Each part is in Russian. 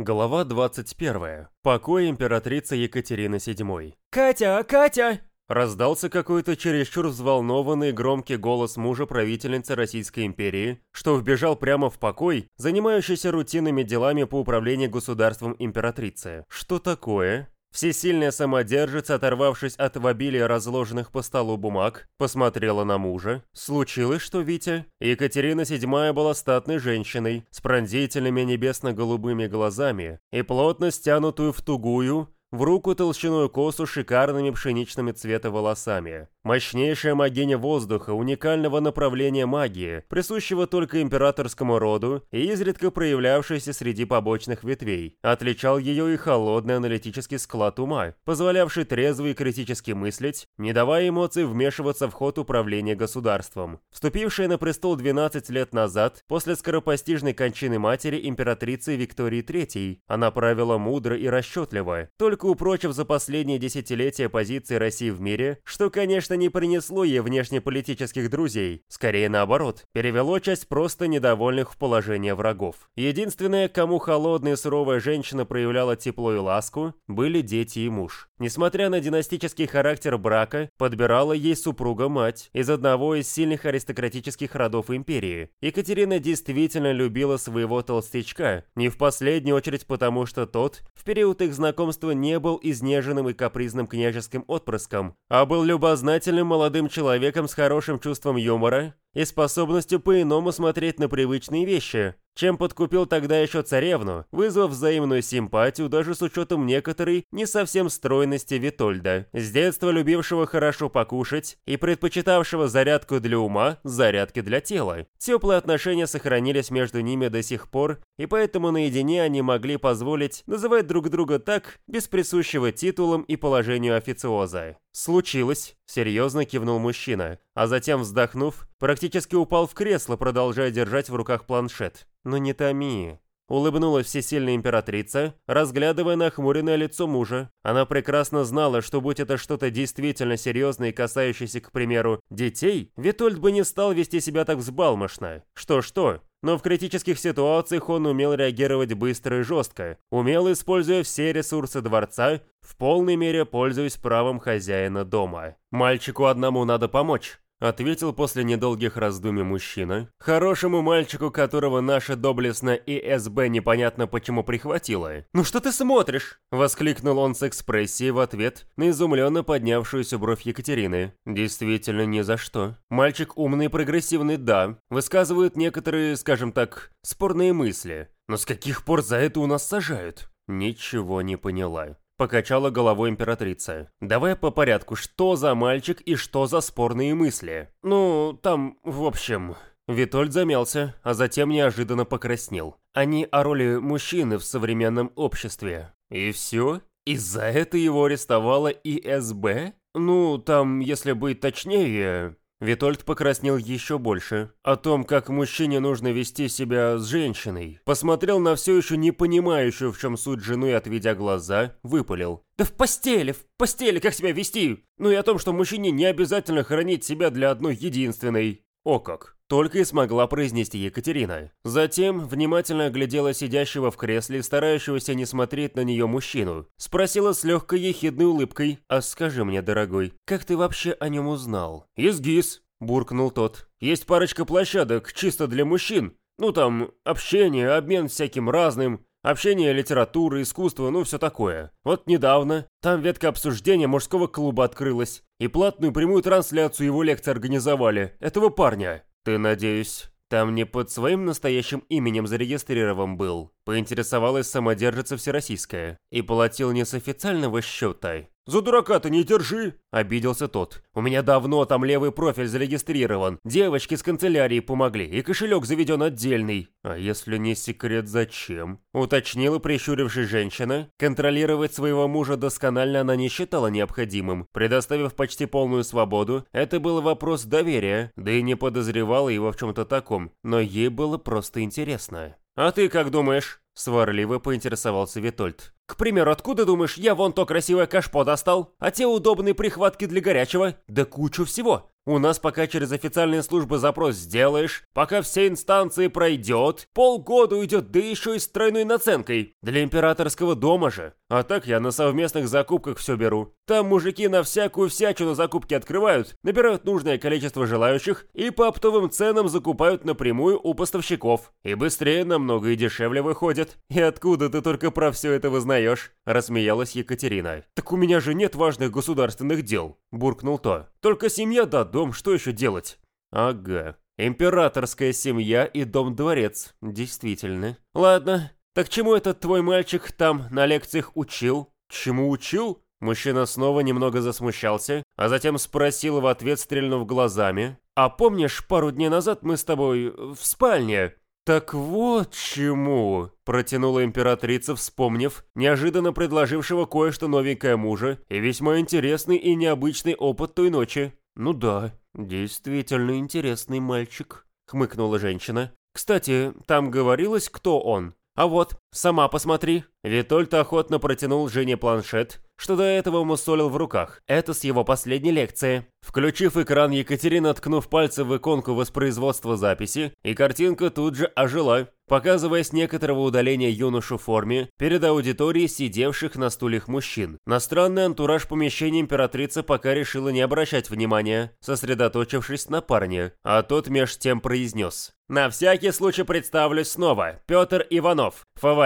Глава 21. Покой императрицы Екатерины VII. «Катя, Катя!» Раздался какой-то чересчур взволнованный громкий голос мужа правительницы Российской империи, что вбежал прямо в покой, занимающийся рутинными делами по управлению государством императрицы. Что такое? Всесильная самодержица, оторвавшись от в обилия разложенных по столу бумаг, посмотрела на мужа. Случилось, что Витя? Екатерина VII была статной женщиной, с пронзительными небесно-голубыми глазами и плотно стянутую в тугую, в руку толщиной косу шикарными пшеничными цвета волосами. Мощнейшая магиня воздуха, уникального направления магии, присущего только императорскому роду и изредка проявлявшейся среди побочных ветвей. Отличал ее и холодный аналитический склад ума, позволявший трезво и критически мыслить, не давая эмоций вмешиваться в ход управления государством. Вступившая на престол 12 лет назад, после скоропостижной кончины матери императрицы Виктории III, она правила мудро и расчетливо, только упрочив за последние десятилетия позиции России в мире, что, конечно, не принесло ей внешнеполитических друзей, скорее наоборот, перевело часть просто недовольных в положение врагов. Единственное, кому холодная и суровая женщина проявляла тепло и ласку, были дети и муж. Несмотря на династический характер брака, подбирала ей супруга-мать из одного из сильных аристократических родов империи. Екатерина действительно любила своего толстячка, не в последнюю очередь потому, что тот в период их знакомства не был изнеженным и капризным княжеским отпрыском, а был любознательным молодым человеком с хорошим чувством юмора и способностью по-иному смотреть на привычные вещи, чем подкупил тогда еще царевну, вызвав взаимную симпатию даже с учетом некоторой не совсем стройности Витольда, с детства любившего хорошо покушать и предпочитавшего зарядку для ума зарядки для тела. Теплые отношения сохранились между ними до сих пор, и поэтому наедине они могли позволить называть друг друга так, без присущего титулам и положению официоза. «Случилось», — серьезно кивнул мужчина, а затем, вздохнув, практически упал в кресло, продолжая держать в руках планшет. «Но не томи». Улыбнулась всесильная императрица, разглядывая нахмуренное лицо мужа. Она прекрасно знала, что будь это что-то действительно серьезное и касающееся, к примеру, детей, Витольд бы не стал вести себя так взбалмошно. Что-что, но в критических ситуациях он умел реагировать быстро и жестко, умел, используя все ресурсы дворца, в полной мере пользуясь правом хозяина дома. Мальчику одному надо помочь. Ответил после недолгих раздумий мужчина. Хорошему мальчику, которого наша доблестная ИСБ непонятно почему прихватила. «Ну что ты смотришь?» Воскликнул он с экспрессией в ответ на изумленно поднявшуюся бровь Екатерины. Действительно, ни за что. Мальчик умный и прогрессивный, да. Высказывает некоторые, скажем так, спорные мысли. Но с каких пор за это у нас сажают? Ничего не поняла. Покачала головой императрица. «Давай по порядку, что за мальчик и что за спорные мысли?» «Ну, там, в общем...» Витольд замялся, а затем неожиданно покраснел. Они о роли мужчины в современном обществе. И все? Из-за этого его арестовала ИСБ? Ну, там, если быть точнее... Витольд покраснел еще больше. О том, как мужчине нужно вести себя с женщиной. Посмотрел на все еще не понимающую, в чем суть жену и, отведя глаза, выпалил. «Да в постели, в постели как себя вести? Ну и о том, что мужчине не обязательно хранить себя для одной единственной». О как! Только и смогла произнести Екатерина. Затем внимательно оглядела сидящего в кресле, старающегося не смотреть на нее мужчину. Спросила с легкой ехидной улыбкой. «А скажи мне, дорогой, как ты вообще о нем узнал?» «Изгиз», – буркнул тот. «Есть парочка площадок, чисто для мужчин. Ну там, общение, обмен всяким разным, Общение, литература, искусство, ну все такое. Вот недавно там ветка обсуждения мужского клуба открылась, и платную прямую трансляцию его лекции организовали, этого парня. Ты, надеюсь, там не под своим настоящим именем зарегистрирован был? Поинтересовалась самодержица всероссийская. И платил не с официального счета, «За дурака-то не держи!» – обиделся тот. «У меня давно там левый профиль зарегистрирован. Девочки с канцелярии помогли, и кошелек заведен отдельный». «А если не секрет, зачем?» – уточнила прищурившись женщина. Контролировать своего мужа досконально она не считала необходимым. Предоставив почти полную свободу, это был вопрос доверия, да и не подозревала его в чем-то таком, но ей было просто интересно. «А ты как думаешь?» – сварливо поинтересовался Витольд. К примеру, откуда, думаешь, я вон то красивое кашпо достал? А те удобные прихватки для горячего? Да кучу всего. У нас пока через официальные службы запрос сделаешь, пока все инстанции пройдет, полгода уйдет, да еще и с тройной наценкой. Для императорского дома же. А так я на совместных закупках все беру. Там мужики на всякую всячину закупки открывают, набирают нужное количество желающих и по оптовым ценам закупают напрямую у поставщиков. И быстрее намного и дешевле выходит. И откуда ты только про все это вызнаешь? Рассмеялась Екатерина. Так у меня же нет важных государственных дел, буркнул то. Только семья да дом, что еще делать? Ага. Императорская семья и дом-дворец, действительно. Ладно, так чему этот твой мальчик там на лекциях учил? Чему учил? Мужчина снова немного засмущался, а затем спросил в ответ, стрельнув глазами. «А помнишь, пару дней назад мы с тобой в спальне?» «Так вот чему!» – протянула императрица, вспомнив, неожиданно предложившего кое-что новенькое мужа и весьма интересный и необычный опыт той ночи. «Ну да, действительно интересный мальчик», – хмыкнула женщина. «Кстати, там говорилось, кто он?» «А вот, сама посмотри». Витольд охотно протянул Жене планшет, что до этого мусолил в руках. Это с его последней лекции. Включив экран, Екатерина, ткнув пальцы в иконку воспроизводства записи, и картинка тут же ожила, показывая с некоторого удаления юношу в форме перед аудиторией сидевших на стульях мужчин. На странный антураж помещения императрица пока решила не обращать внимания, сосредоточившись на парне, а тот меж тем произнес. «На всякий случай представлюсь снова. Петр Иванов, фаворит,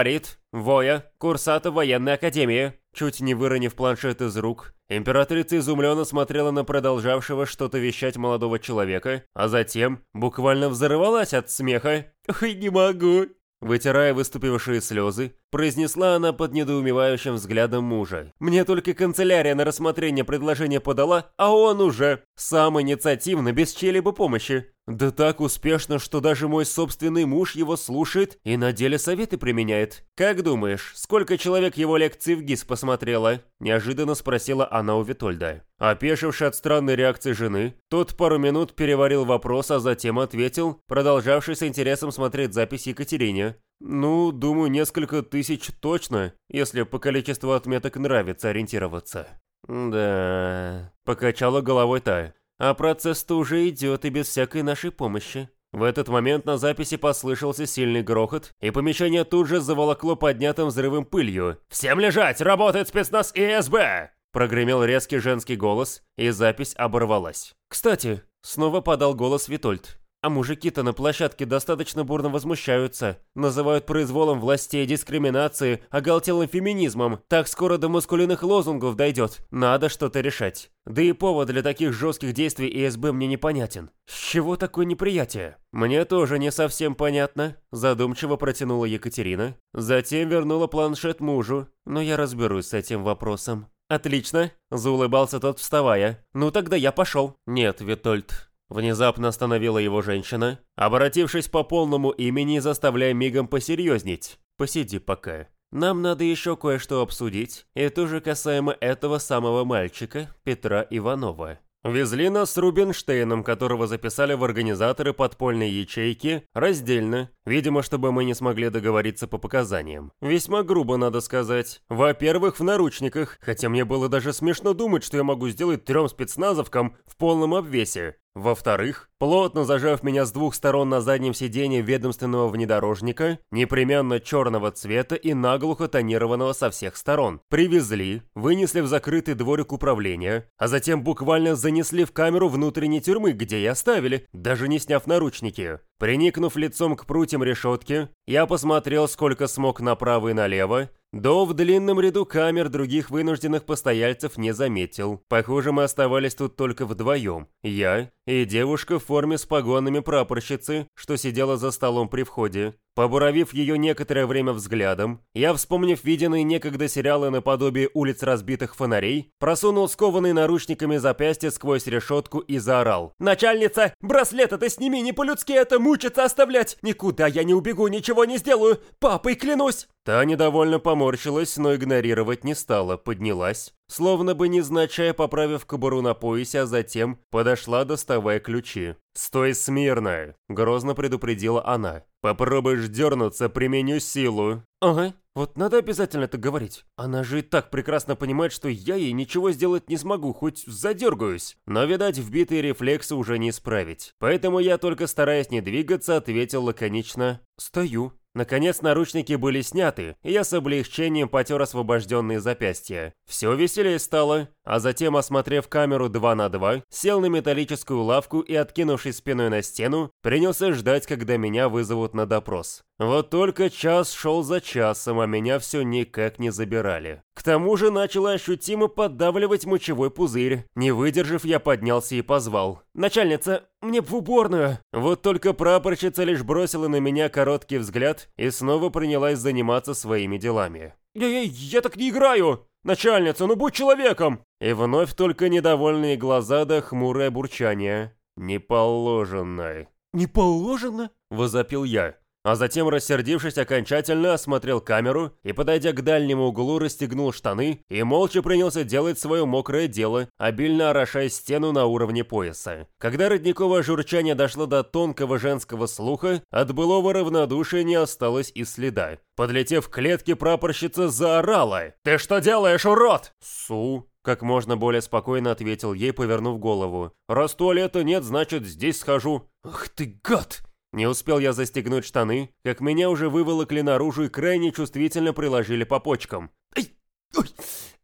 воя, курсата военной академии». Чуть не выронив планшет из рук, императрица изумленно смотрела на продолжавшего что-то вещать молодого человека, а затем буквально взорвалась от смеха. «Ой, не могу!» Вытирая выступившие слезы, произнесла она под недоумевающим взглядом мужа. «Мне только канцелярия на рассмотрение предложения подала, а он уже сам инициативно, без чьей-либо помощи. Да так успешно, что даже мой собственный муж его слушает и на деле советы применяет. Как думаешь, сколько человек его лекции в ГИС посмотрело?» Неожиданно спросила она у Витольда. Опешивший от странной реакции жены, тот пару минут переварил вопрос, а затем ответил, продолжавший с интересом смотреть запись Екатерине. «Ну, думаю, несколько тысяч точно, если по количеству отметок нравится ориентироваться». «Да...» – покачала головой та. А процесс-то уже идет и без всякой нашей помощи. В этот момент на записи послышался сильный грохот, и помещение тут же заволокло поднятым взрывом пылью. «Всем лежать! Работает спецназ ИСБ!» Прогремел резкий женский голос, и запись оборвалась. «Кстати», — снова подал голос Витольд, а мужики-то на площадке достаточно бурно возмущаются. Называют произволом властей дискриминации, оголтелым феминизмом. Так скоро до маскулинных лозунгов дойдет. Надо что-то решать. Да и повод для таких жестких действий ИСБ мне непонятен. С чего такое неприятие? Мне тоже не совсем понятно. Задумчиво протянула Екатерина. Затем вернула планшет мужу. Но я разберусь с этим вопросом. «Отлично», – заулыбался тот, вставая. «Ну тогда я пошел». «Нет, Витольд, Внезапно остановила его женщина, обратившись по полному имени, заставляя мигом посерьезнеть. «Посиди пока. Нам надо еще кое-что обсудить, и тоже касаемо этого самого мальчика, Петра Иванова». Везли нас с Рубинштейном, которого записали в организаторы подпольной ячейки, раздельно, видимо, чтобы мы не смогли договориться по показаниям. Весьма грубо, надо сказать. Во-первых, в наручниках, хотя мне было даже смешно думать, что я могу сделать трем спецназовкам в полном обвесе. Во-вторых, плотно зажав меня с двух сторон на заднем сиденье ведомственного внедорожника, непременно черного цвета и наглухо тонированного со всех сторон, привезли, вынесли в закрытый дворик управления, а затем буквально занесли в камеру внутренней тюрьмы, где и оставили, даже не сняв наручники. Приникнув лицом к прутьям решетки, я посмотрел, сколько смог направо и налево, до в длинном ряду камер других вынужденных постояльцев не заметил. Похоже, мы оставались тут только вдвоем. Я и девушка в форме с погонами прапорщицы, что сидела за столом при входе. Побуравив ее некоторое время взглядом, я, вспомнив виденные некогда сериалы наподобие «Улиц разбитых фонарей», просунул скованный наручниками запястье сквозь решетку и заорал. «Начальница, браслет это сними, не по-людски это мучиться оставлять! Никуда я не убегу, ничего не сделаю! Папой клянусь!» Та недовольно поморщилась, но игнорировать не стала, поднялась, словно бы незначай поправив кобуру на поясе, а затем подошла, доставая ключи. «Стой смирно!» – грозно предупредила она. «Попробуешь дернуться, применю силу». «Ага», Вот надо обязательно это говорить. Она же и так прекрасно понимает, что я ей ничего сделать не смогу, хоть задергаюсь. Но, видать, вбитые рефлексы уже не исправить. Поэтому я, только стараясь не двигаться, ответил лаконично «Стою». Наконец наручники были сняты, и я с облегчением потер освобожденные запястья. Все веселее стало, а затем, осмотрев камеру 2 на 2, сел на металлическую лавку и, откинувшись спиной на стену, принялся ждать, когда меня вызовут на допрос. Вот только час шел за часом, а меня все никак не забирали. К тому же начало ощутимо поддавливать мочевой пузырь. Не выдержав, я поднялся и позвал. «Начальница, мне в уборную!» Вот только прапорщица лишь бросила на меня короткий взгляд и снова принялась заниматься своими делами. «Я, я, я так не играю! Начальница, ну будь человеком!» И вновь только недовольные глаза да хмурое бурчание. «Не положено». «Не положено?» – возопил я. А затем, рассердившись окончательно, осмотрел камеру и, подойдя к дальнему углу, расстегнул штаны и молча принялся делать свое мокрое дело, обильно орошая стену на уровне пояса. Когда родниковое журчание дошло до тонкого женского слуха, от былого равнодушия не осталось и следа. Подлетев к клетке, прапорщица заорала. «Ты что делаешь, урод?» «Су», как можно более спокойно ответил ей, повернув голову. «Раз туалета нет, значит, здесь схожу». «Ах ты гад!» Не успел я застегнуть штаны, как меня уже выволокли наружу и крайне чувствительно приложили по почкам. Ай! Ой!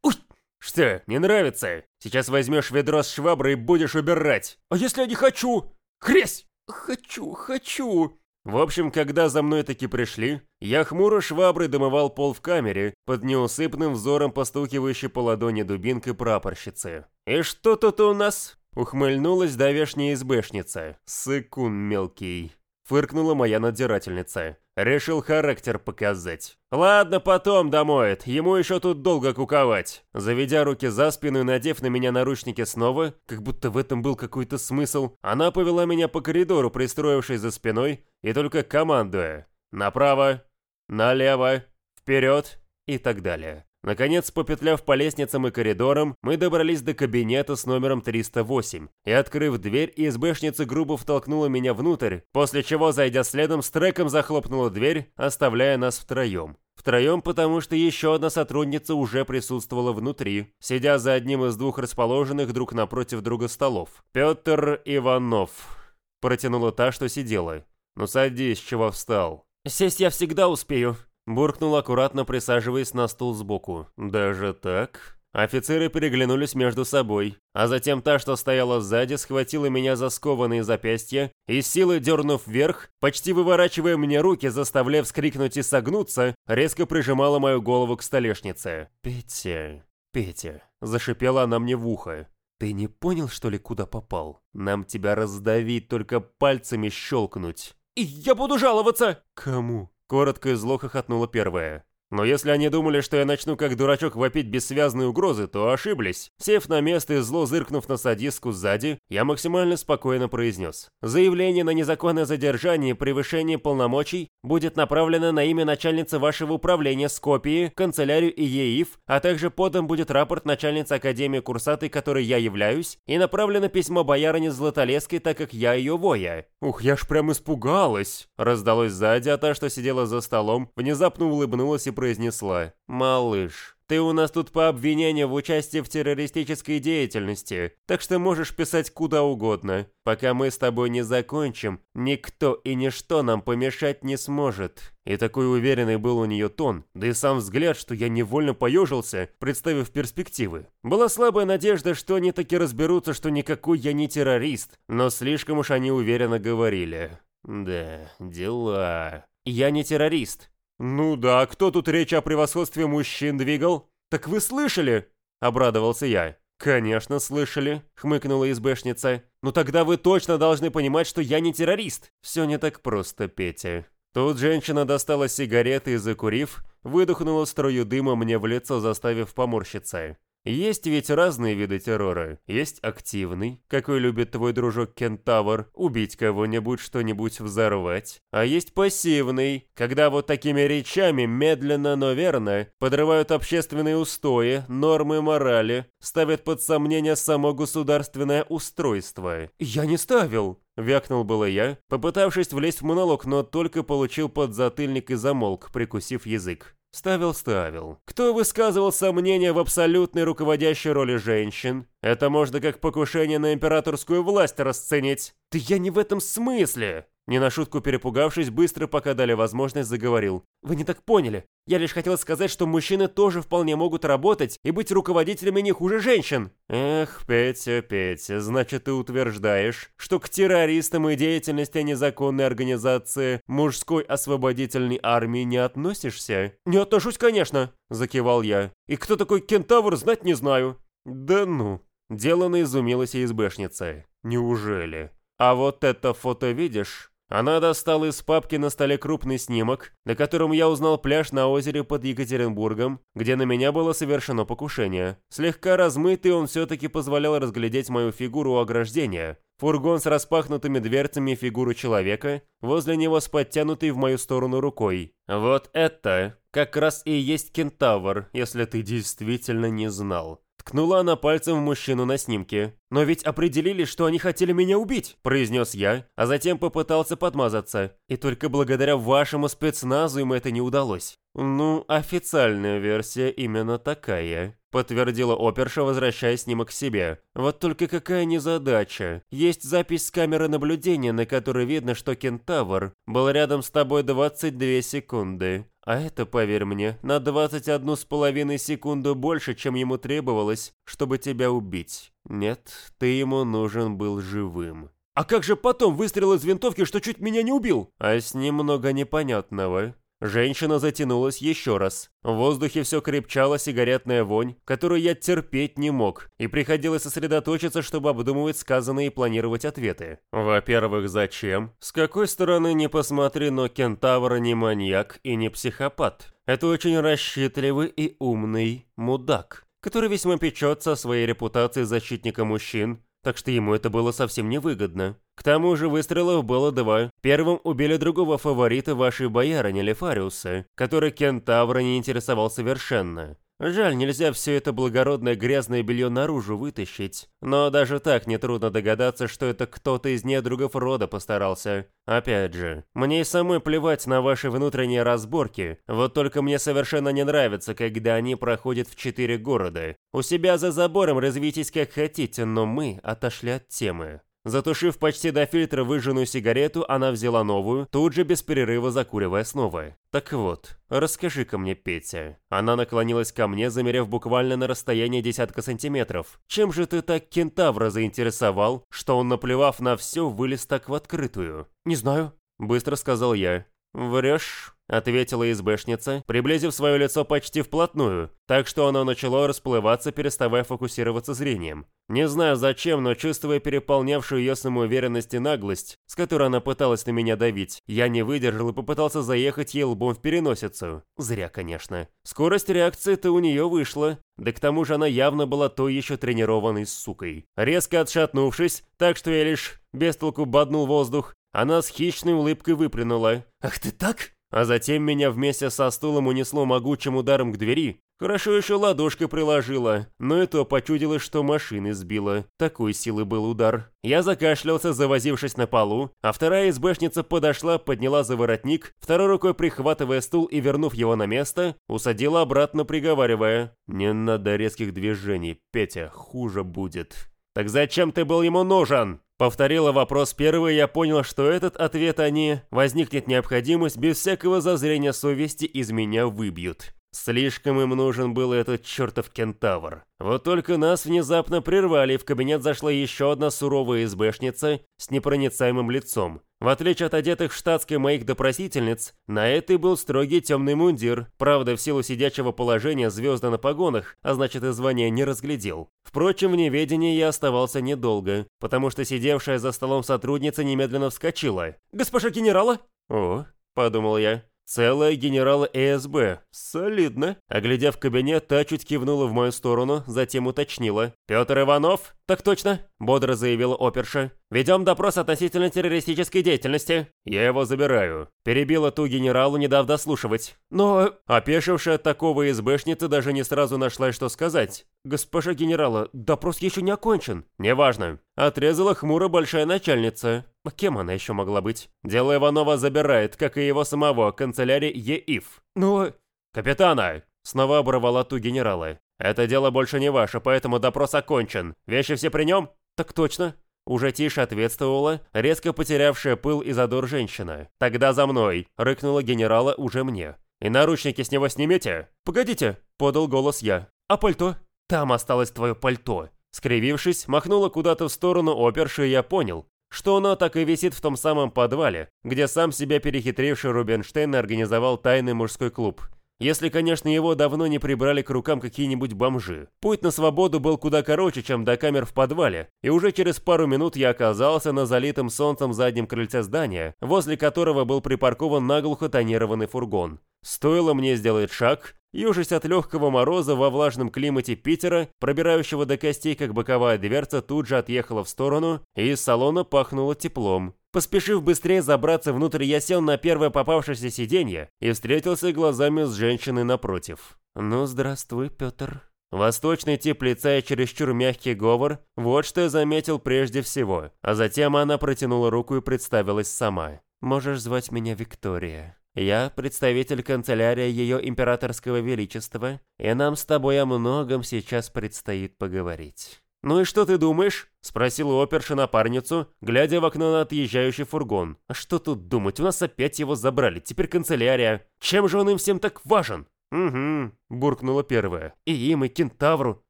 Ой! Что, не нравится? Сейчас возьмешь ведро с шваброй и будешь убирать. А если я не хочу? Хресь! Хочу, хочу! В общем, когда за мной таки пришли, я хмуро шваброй домывал пол в камере, под неусыпным взором постукивающей по ладони дубинкой прапорщицы. «И что тут у нас?» Ухмыльнулась давешняя избэшница. Сыкун мелкий. Фыркнула моя надзирательница. Решил характер показать. Ладно, потом домоет, ему еще тут долго куковать. Заведя руки за спину и надев на меня наручники снова, как будто в этом был какой-то смысл, она повела меня по коридору, пристроившись за спиной, и только командуя. Направо, налево, вперед и так далее. Наконец, попетляв по лестницам и коридорам, мы добрались до кабинета с номером 308, и, открыв дверь, ИСБшница грубо втолкнула меня внутрь, после чего, зайдя следом, с треком захлопнула дверь, оставляя нас втроем. Втроем, потому что еще одна сотрудница уже присутствовала внутри, сидя за одним из двух расположенных друг напротив друга столов. «Петр Иванов», — протянула та, что сидела. «Ну садись, чего встал». «Сесть я всегда успею», Буркнул аккуратно, присаживаясь на стул сбоку. «Даже так?» Офицеры переглянулись между собой, а затем та, что стояла сзади, схватила меня за скованные запястья и, силой дернув вверх, почти выворачивая мне руки, заставляя вскрикнуть и согнуться, резко прижимала мою голову к столешнице. «Петя, Петя», – зашипела она мне в ухо. «Ты не понял, что ли, куда попал? Нам тебя раздавить, только пальцами щелкнуть». «И я буду жаловаться!» «Кому?» Коротко и зло хохотнула первая. Но если они думали, что я начну как дурачок вопить бессвязные угрозы, то ошиблись. Сев на место и зло зыркнув на садистку сзади, я максимально спокойно произнес. Заявление на незаконное задержание и превышение полномочий будет направлено на имя начальницы вашего управления Скопии, канцелярию и ЕИФ, а также подан будет рапорт начальницы Академии Курсатой, которой я являюсь, и направлено письмо боярине Златолеской, так как я ее воя. Ух, я ж прям испугалась. Раздалось сзади, а та, что сидела за столом, внезапно улыбнулась и произнесла. «Малыш, ты у нас тут по обвинению в участии в террористической деятельности, так что можешь писать куда угодно. Пока мы с тобой не закончим, никто и ничто нам помешать не сможет». И такой уверенный был у нее тон, да и сам взгляд, что я невольно поежился, представив перспективы. Была слабая надежда, что они таки разберутся, что никакой я не террорист, но слишком уж они уверенно говорили. Да, дела. Я не террорист, «Ну да, кто тут речь о превосходстве мужчин двигал?» «Так вы слышали?» – обрадовался я. «Конечно, слышали», – хмыкнула избэшница. «Ну тогда вы точно должны понимать, что я не террорист». «Все не так просто, Петя». Тут женщина достала сигареты и, закурив, выдохнула струю дыма мне в лицо, заставив поморщиться. Есть ведь разные виды террора. Есть активный, какой любит твой дружок Кентавр, убить кого-нибудь, что-нибудь взорвать. А есть пассивный, когда вот такими речами медленно, но верно подрывают общественные устои, нормы морали, ставят под сомнение само государственное устройство. Я не ставил. Вякнул было я, попытавшись влезть в монолог, но только получил подзатыльник и замолк, прикусив язык. Ставил-ставил. Кто высказывал сомнения в абсолютной руководящей роли женщин? Это можно как покушение на императорскую власть расценить. Да я не в этом смысле. Не на шутку перепугавшись, быстро, пока дали возможность, заговорил. «Вы не так поняли. Я лишь хотел сказать, что мужчины тоже вполне могут работать и быть руководителями не хуже женщин». «Эх, Петя, Петя, значит, ты утверждаешь, что к террористам и деятельности незаконной организации мужской освободительной армии не относишься?» «Не отношусь, конечно», – закивал я. «И кто такой кентавр, знать не знаю». «Да ну». Делано изумилась и избэшница. «Неужели?» «А вот это фото видишь?» Она достала из папки на столе крупный снимок, на котором я узнал пляж на озере под Екатеринбургом, где на меня было совершено покушение. Слегка размытый он все-таки позволял разглядеть мою фигуру у ограждения. Фургон с распахнутыми дверцами фигуру человека, возле него с подтянутой в мою сторону рукой. Вот это как раз и есть кентавр, если ты действительно не знал. Ткнула она пальцем в мужчину на снимке. «Но ведь определили, что они хотели меня убить», – произнес я, а затем попытался подмазаться. И только благодаря вашему спецназу им это не удалось. «Ну, официальная версия именно такая», – подтвердила оперша, возвращая снимок к себе. «Вот только какая незадача. Есть запись с камеры наблюдения, на которой видно, что кентавр был рядом с тобой 22 секунды. А это, поверь мне, на 21 с половиной секунду больше, чем ему требовалось, чтобы тебя убить. Нет, ты ему нужен был живым». «А как же потом выстрел из винтовки, что чуть меня не убил?» «А с ним много непонятного. Женщина затянулась еще раз. В воздухе все крепчала сигаретная вонь, которую я терпеть не мог, и приходилось сосредоточиться, чтобы обдумывать сказанное и планировать ответы. Во-первых, зачем? С какой стороны не посмотри, но кентавр не маньяк и не психопат. Это очень расчетливый и умный мудак, который весьма печется о своей репутации защитника мужчин, так что ему это было совсем невыгодно. К тому же выстрелов было два. Первым убили другого фаворита вашей боярыни Лефариуса, который кентавра не интересовал совершенно. Жаль, нельзя все это благородное грязное белье наружу вытащить. Но даже так нетрудно догадаться, что это кто-то из недругов рода постарался. Опять же, мне и самой плевать на ваши внутренние разборки, вот только мне совершенно не нравится, когда они проходят в четыре города. У себя за забором развитесь как хотите, но мы отошли от темы. Затушив почти до фильтра выжженную сигарету, она взяла новую, тут же без перерыва закуривая снова. «Так вот, расскажи-ка мне, Петя». Она наклонилась ко мне, замерев буквально на расстоянии десятка сантиметров. «Чем же ты так кентавра заинтересовал, что он, наплевав на все, вылез так в открытую?» «Не знаю», — быстро сказал я. «Врешь?» — ответила избэшница, приблизив свое лицо почти вплотную, так что оно начало расплываться, переставая фокусироваться зрением. Не знаю зачем, но чувствуя переполнявшую ее самоуверенность и наглость, с которой она пыталась на меня давить, я не выдержал и попытался заехать ей лбом в переносицу. Зря, конечно. Скорость реакции-то у нее вышла, да к тому же она явно была той еще тренированной сукой. Резко отшатнувшись, так что я лишь без толку боднул воздух, она с хищной улыбкой выплюнула. «Ах ты так?» А затем меня вместе со стулом унесло могучим ударом к двери. Хорошо еще ладошкой приложила, но и то почудилось, что машины сбила. Такой силы был удар. Я закашлялся, завозившись на полу, а вторая избэшница подошла, подняла за воротник, второй рукой прихватывая стул и, вернув его на место, усадила обратно, приговаривая. «Не надо резких движений, Петя, хуже будет». «Так зачем ты был ему нужен?» Повторила вопрос первый, я понял, что этот ответ они, возникнет необходимость, без всякого зазрения совести из меня выбьют. Слишком им нужен был этот чертов кентавр. Вот только нас внезапно прервали, в кабинет зашла еще одна суровая избэшница с непроницаемым лицом. В отличие от одетых в штатской моих допросительниц, на этой был строгий темный мундир. Правда, в силу сидячего положения звезды на погонах, а значит и звания не разглядел. Впрочем, в неведении я оставался недолго, потому что сидевшая за столом сотрудница немедленно вскочила. «Госпожа генерала?» «О», — подумал я, Целая генерала ЭСБ. Солидно. Оглядев кабинет, та чуть кивнула в мою сторону, затем уточнила. «Петр Иванов?» «Так точно», — бодро заявила оперша. «Ведем допрос относительно террористической деятельности». «Я его забираю». Перебила ту генералу, не дав дослушивать. Но, опешившая от такого избэшница, даже не сразу нашла, что сказать. «Госпожа генерала, допрос еще не окончен». «Неважно». Отрезала хмуро большая начальница. Кем она еще могла быть? Дело Иванова забирает, как и его самого, канцелярия ЕИФ. «Но...» «Капитана!» Снова оборвала ту генерала. «Это дело больше не ваше, поэтому допрос окончен. Вещи все при нем?» «Так точно». Уже тише ответствовала, резко потерявшая пыл и задор женщина. «Тогда за мной!» — рыкнула генерала уже мне. «И наручники с него снимите?» «Погодите!» — подал голос я. «А пальто?» «Там осталось твое пальто!» Скривившись, махнула куда-то в сторону оперши, я понял, что оно так и висит в том самом подвале, где сам себя перехитривший Рубинштейн организовал тайный мужской клуб. Если, конечно, его давно не прибрали к рукам какие-нибудь бомжи. Путь на свободу был куда короче, чем до камер в подвале, и уже через пару минут я оказался на залитом солнцем заднем крыльце здания, возле которого был припаркован наглухо тонированный фургон. Стоило мне сделать шаг, Южись от легкого мороза во влажном климате Питера, пробирающего до костей, как боковая дверца, тут же отъехала в сторону, и из салона пахнуло теплом. Поспешив быстрее забраться внутрь, я сел на первое попавшееся сиденье и встретился глазами с женщиной напротив. «Ну, здравствуй, Петр». Восточный тип лица и чересчур мягкий говор – вот что я заметил прежде всего, а затем она протянула руку и представилась сама. «Можешь звать меня Виктория». Я представитель канцелярии Ее Императорского Величества, и нам с тобой о многом сейчас предстоит поговорить». «Ну и что ты думаешь?» – спросил оперша напарницу, глядя в окно на отъезжающий фургон. «А что тут думать? У нас опять его забрали, теперь канцелярия. Чем же он им всем так важен?» «Угу», – буркнула первая. «И им, и кентавру.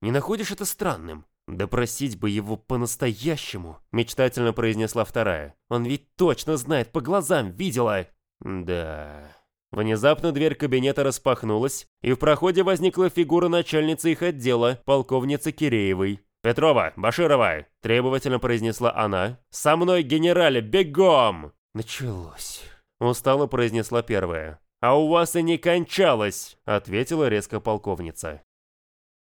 Не находишь это странным?» «Допросить бы его по-настоящему», – мечтательно произнесла вторая. «Он ведь точно знает, по глазам видела». Да. Внезапно дверь кабинета распахнулась, и в проходе возникла фигура начальницы их отдела, полковницы Киреевой. «Петрова, Баширова!» – требовательно произнесла она. «Со мной, генерале, бегом!» «Началось!» – устало произнесла первая. «А у вас и не кончалось!» – ответила резко полковница.